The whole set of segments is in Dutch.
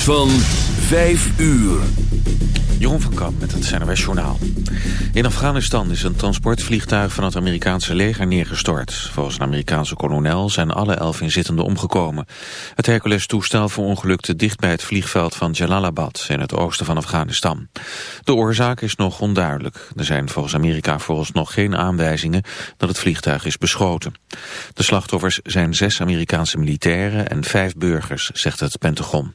van 5 uur. Jeroen van Kamp met het CNRS Journaal. In Afghanistan is een transportvliegtuig van het Amerikaanse leger neergestort. Volgens een Amerikaanse kolonel zijn alle elf inzittenden omgekomen. Het Hercules-toestel verongelukte dicht bij het vliegveld van Jalalabad in het oosten van Afghanistan. De oorzaak is nog onduidelijk. Er zijn volgens Amerika vooralsnog geen aanwijzingen dat het vliegtuig is beschoten. De slachtoffers zijn zes Amerikaanse militairen en vijf burgers, zegt het Pentagon.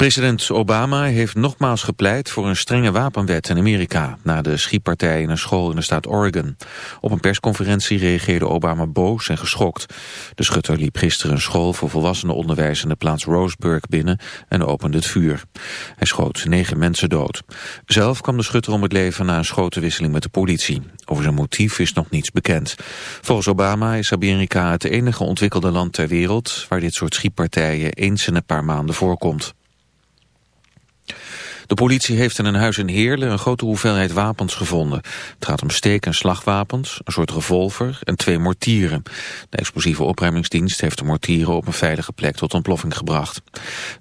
President Obama heeft nogmaals gepleit voor een strenge wapenwet in Amerika... na de schietpartij in een school in de staat Oregon. Op een persconferentie reageerde Obama boos en geschokt. De schutter liep gisteren een school voor volwassenenonderwijs... in de plaats Roseburg binnen en opende het vuur. Hij schoot negen mensen dood. Zelf kwam de schutter om het leven na een schotenwisseling met de politie. Over zijn motief is nog niets bekend. Volgens Obama is Amerika het enige ontwikkelde land ter wereld... waar dit soort schietpartijen eens in een paar maanden voorkomt. De politie heeft in een huis in Heerlen een grote hoeveelheid wapens gevonden. Het gaat om steek- en slagwapens, een soort revolver en twee mortieren. De explosieve opruimingsdienst heeft de mortieren op een veilige plek tot ontploffing gebracht.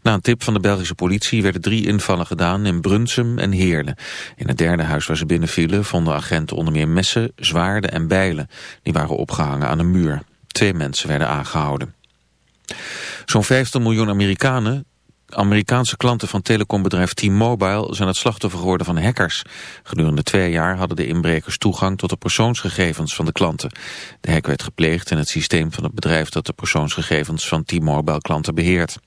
Na een tip van de Belgische politie werden drie invallen gedaan in Brunsum en Heerlen. In het derde huis waar ze binnenvielen vonden agenten onder meer messen, zwaarden en bijlen. Die waren opgehangen aan een muur. Twee mensen werden aangehouden. Zo'n 50 miljoen Amerikanen Amerikaanse klanten van telecombedrijf T-Mobile zijn het slachtoffer geworden van hackers. Gedurende twee jaar hadden de inbrekers toegang tot de persoonsgegevens van de klanten. De hack werd gepleegd in het systeem van het bedrijf dat de persoonsgegevens van T-Mobile klanten beheert.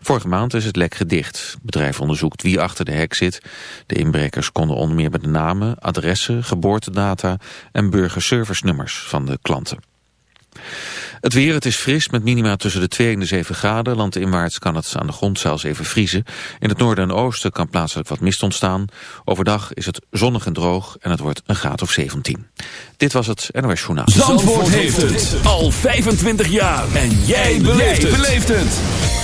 Vorige maand is het lek gedicht. Het bedrijf onderzoekt wie achter de hack zit. De inbrekers konden onder meer met de namen, adressen, geboortedata en burgerservice-nummers van de klanten. Het weer, het is fris met minima tussen de 2 en de 7 graden. Landinwaarts kan het aan de grond zelfs even vriezen. In het noorden en oosten kan plaatselijk wat mist ontstaan. Overdag is het zonnig en droog en het wordt een graad of 17. Dit was het NOS Journaal. Zandvoort, heeft het al 25 jaar. En jij beleeft het.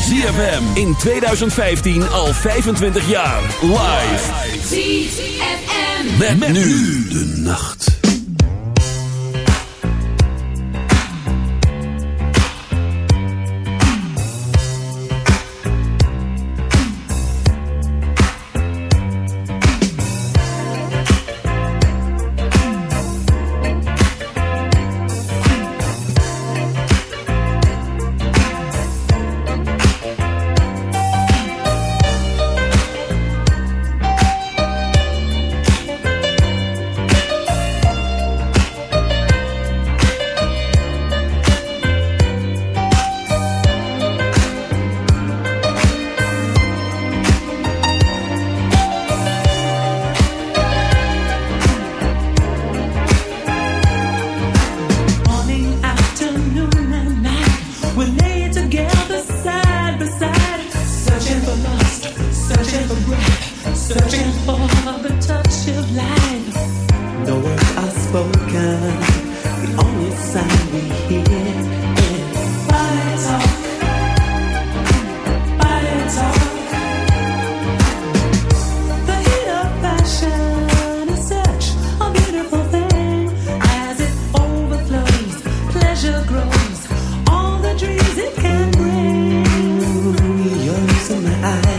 ZFM in 2015 al 25 jaar. Live. ZFM. met nu de nacht. I.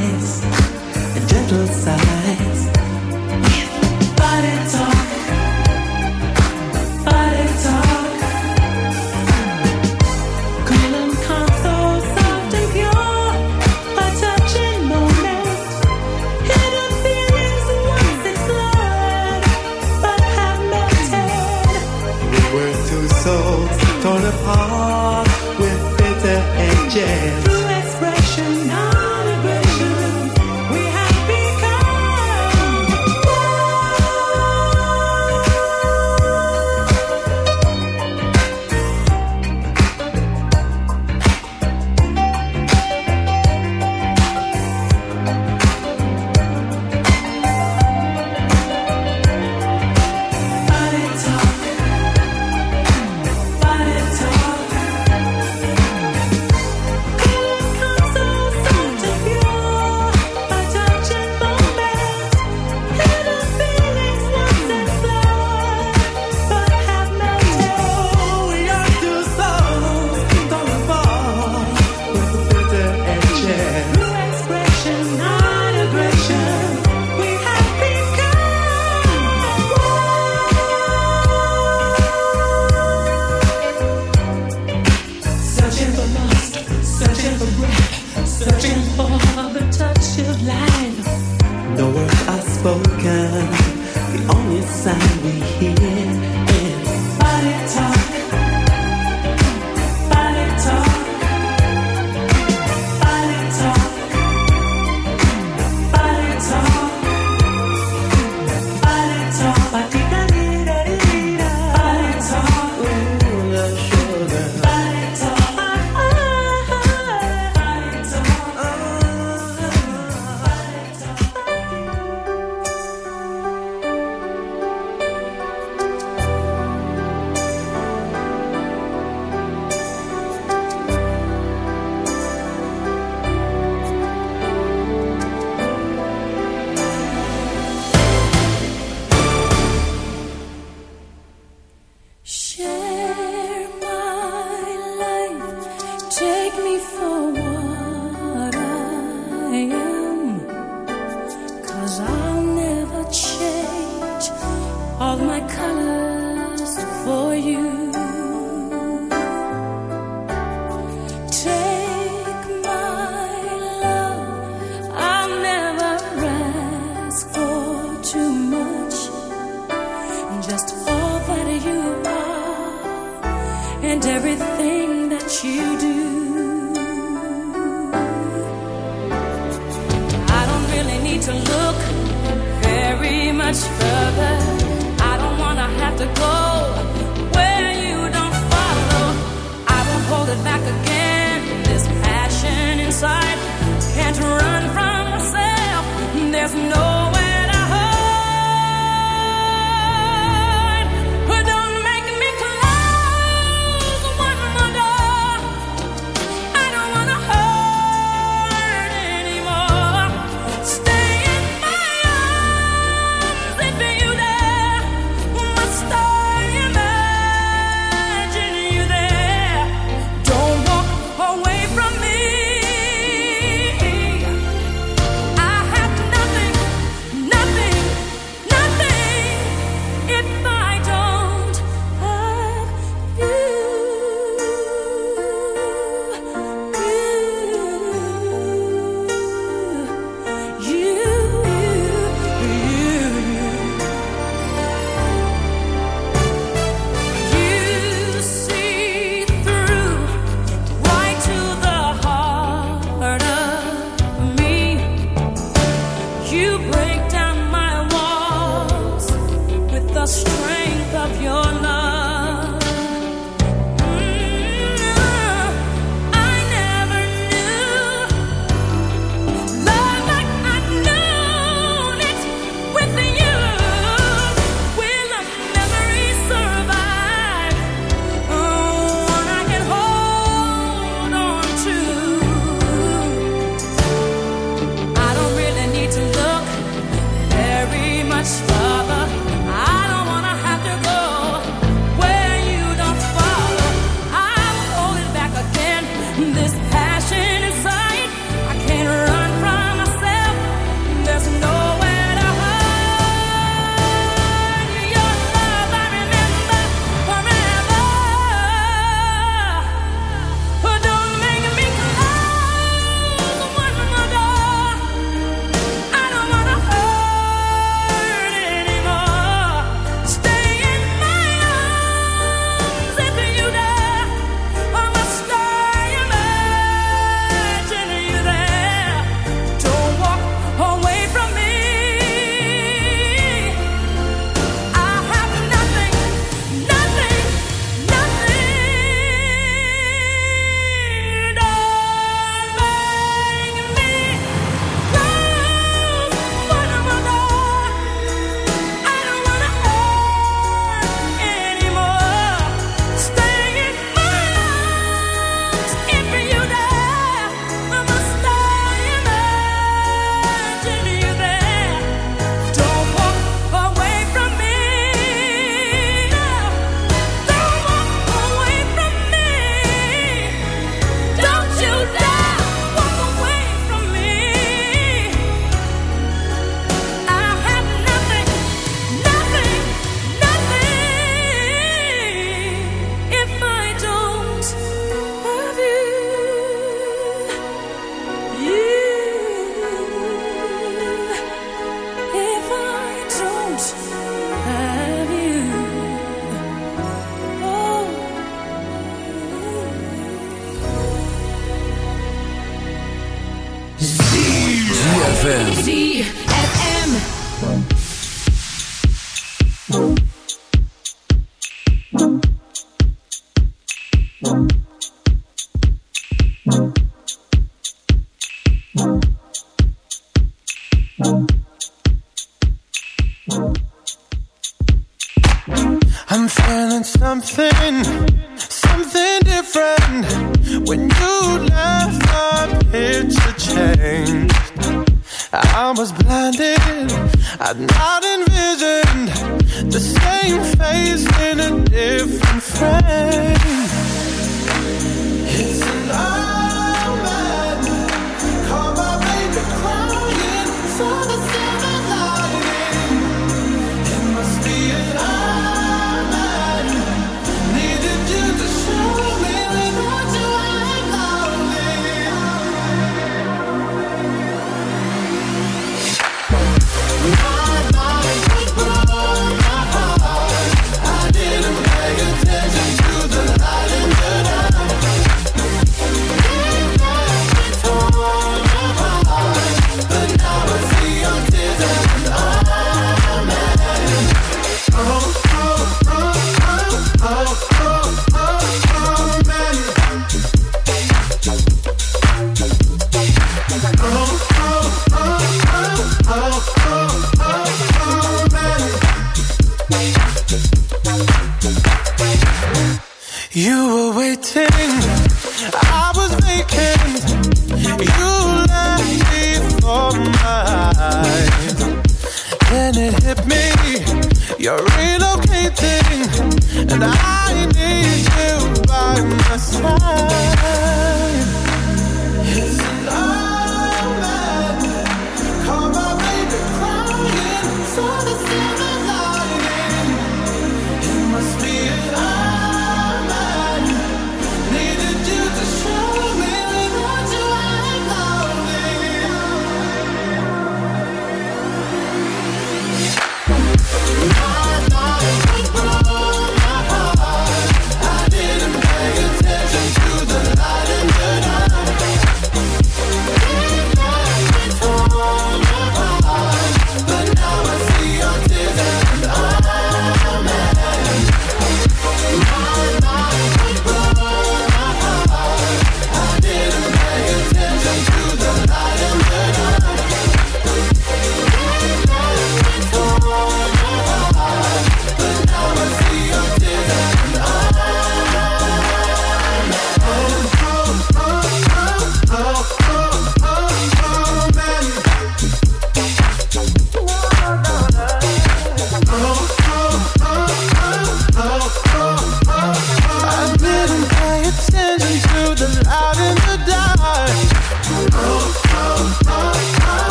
something.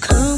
to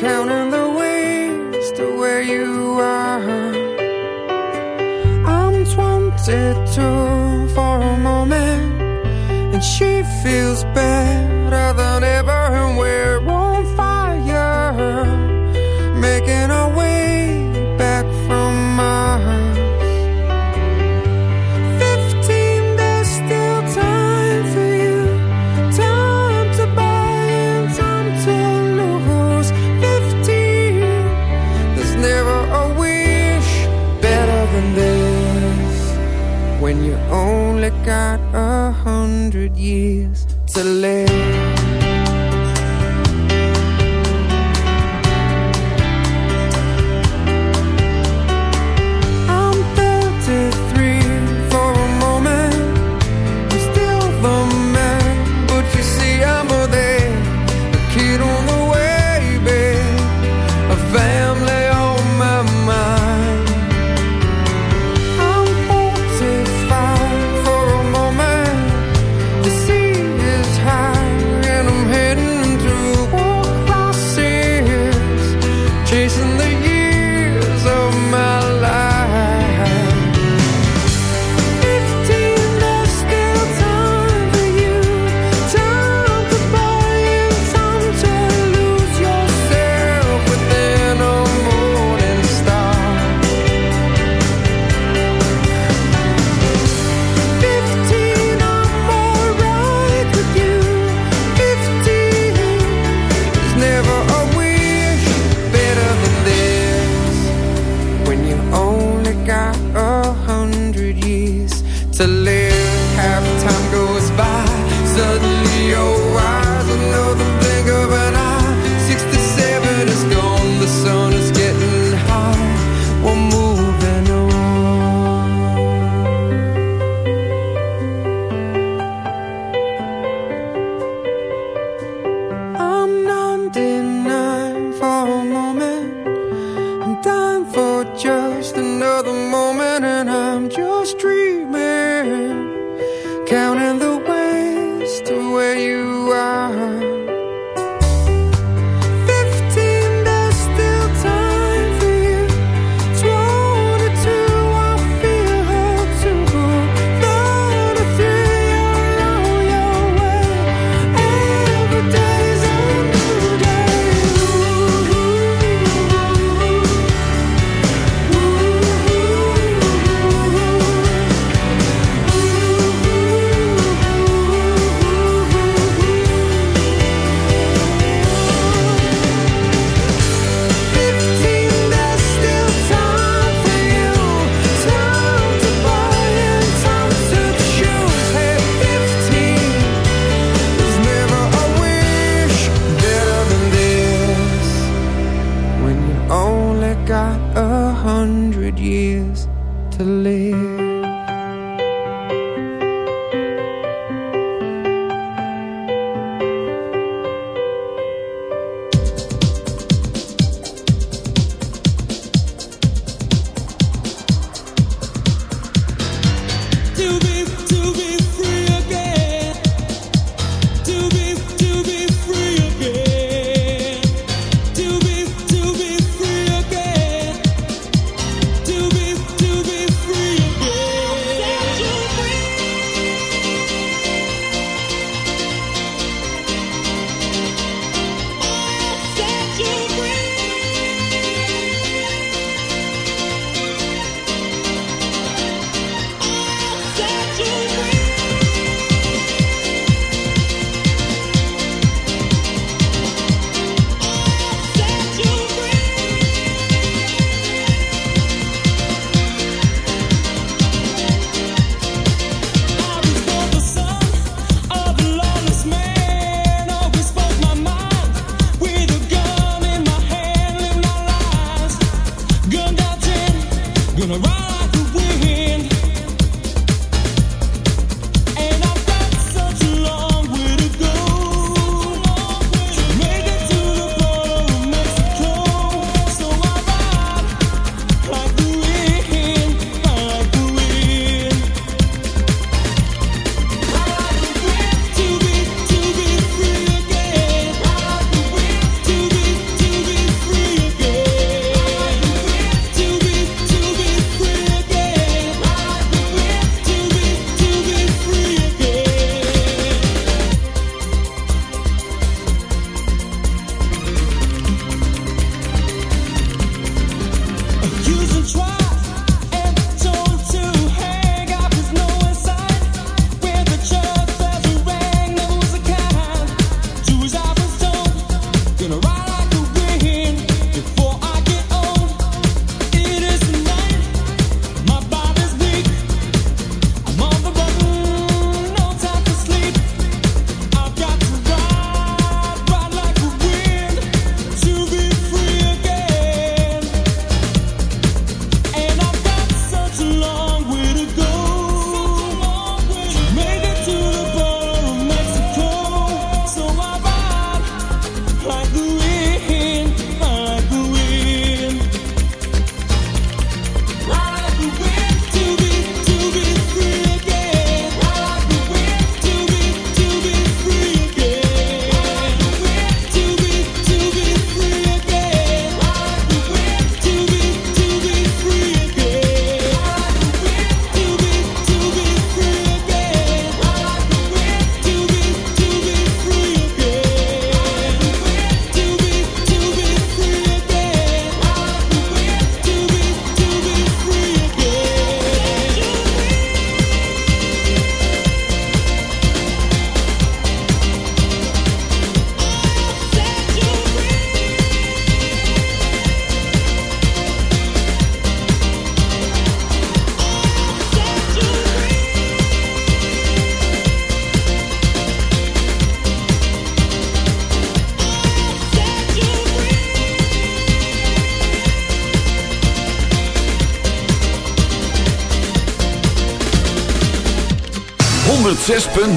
counting the ways to where you are. I'm 22 for a moment, and she feels bad. The. to live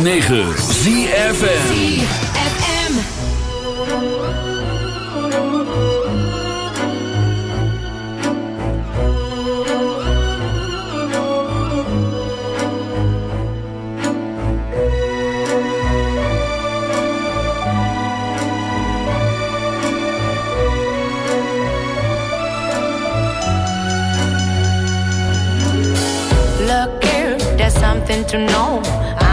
106.9 ZFN to know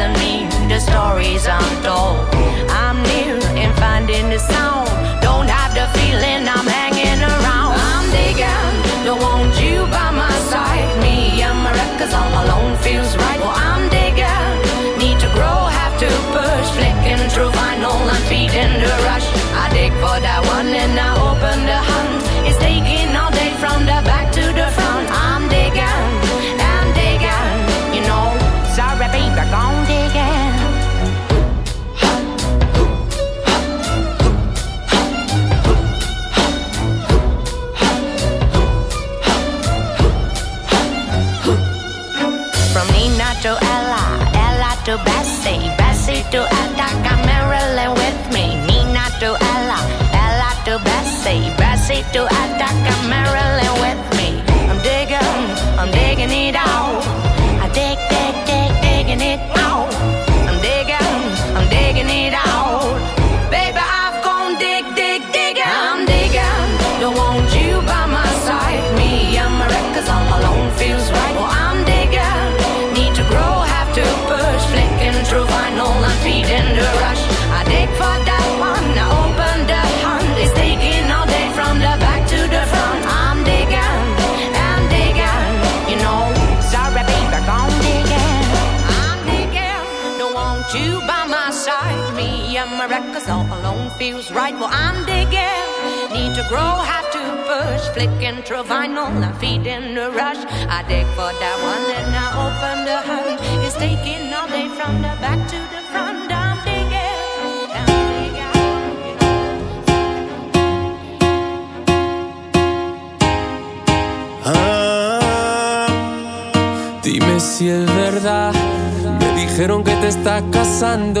doesn't mean the stories untold. I'm near and finding the sound. Don't have the feeling I'm hanging around. I'm digging, don't want you by my side. Me and my records all alone feels right. To Ella, Ella to Bessie, Bessie to Attica, Marilyn with me. Nina to Ella, Ella to Bessie, Bessie to Attica, Marilyn with me. Feels right. Well, I'm digging, need to grow, have to push, flicking through vinyl and feeding the rush. I dig for that one and I open the hunt. It's taking all day from the back to the front. I'm I'm digging. Ah, dime si es verdad. Me dijeron que te estás casando.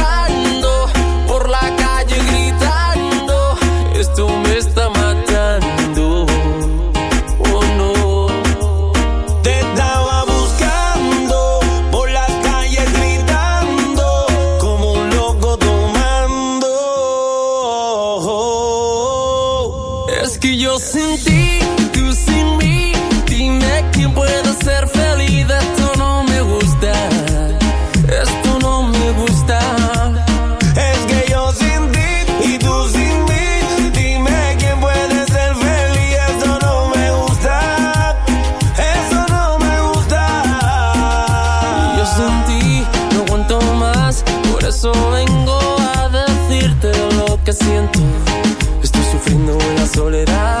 Yo sin ti, tú sin mí, dime quién puede ser feliz. Esto no me gusta, esto no me gusta. Es que yo sin ti y tú sin mí, dime quién puede ser feliz. Esto no me gusta, eso no me gusta. Yo sin ti no aguanto más, por eso vengo a decirte lo que siento. Estoy sufriendo en la soledad